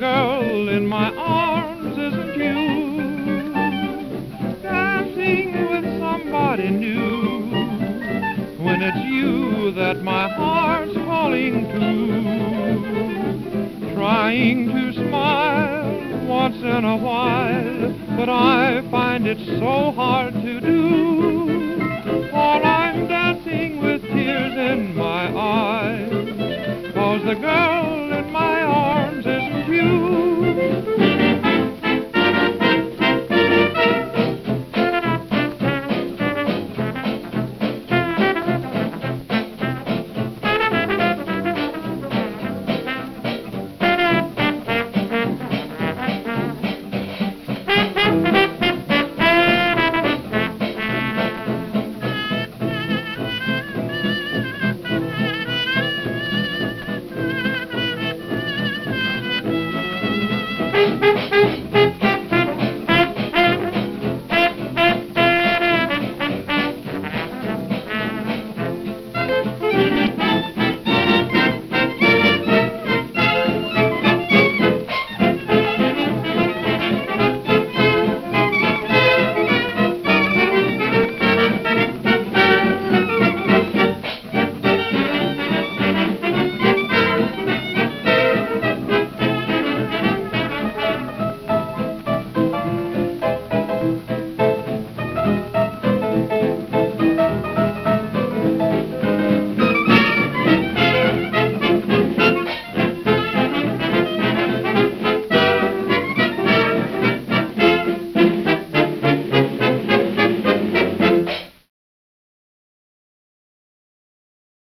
girl in my arms isn't you. Dancing with somebody new. When it's you that my heart's calling to. Trying to smile once in a while, but I find it so hard to do. While I'm dancing with tears in my eyes, cause the girl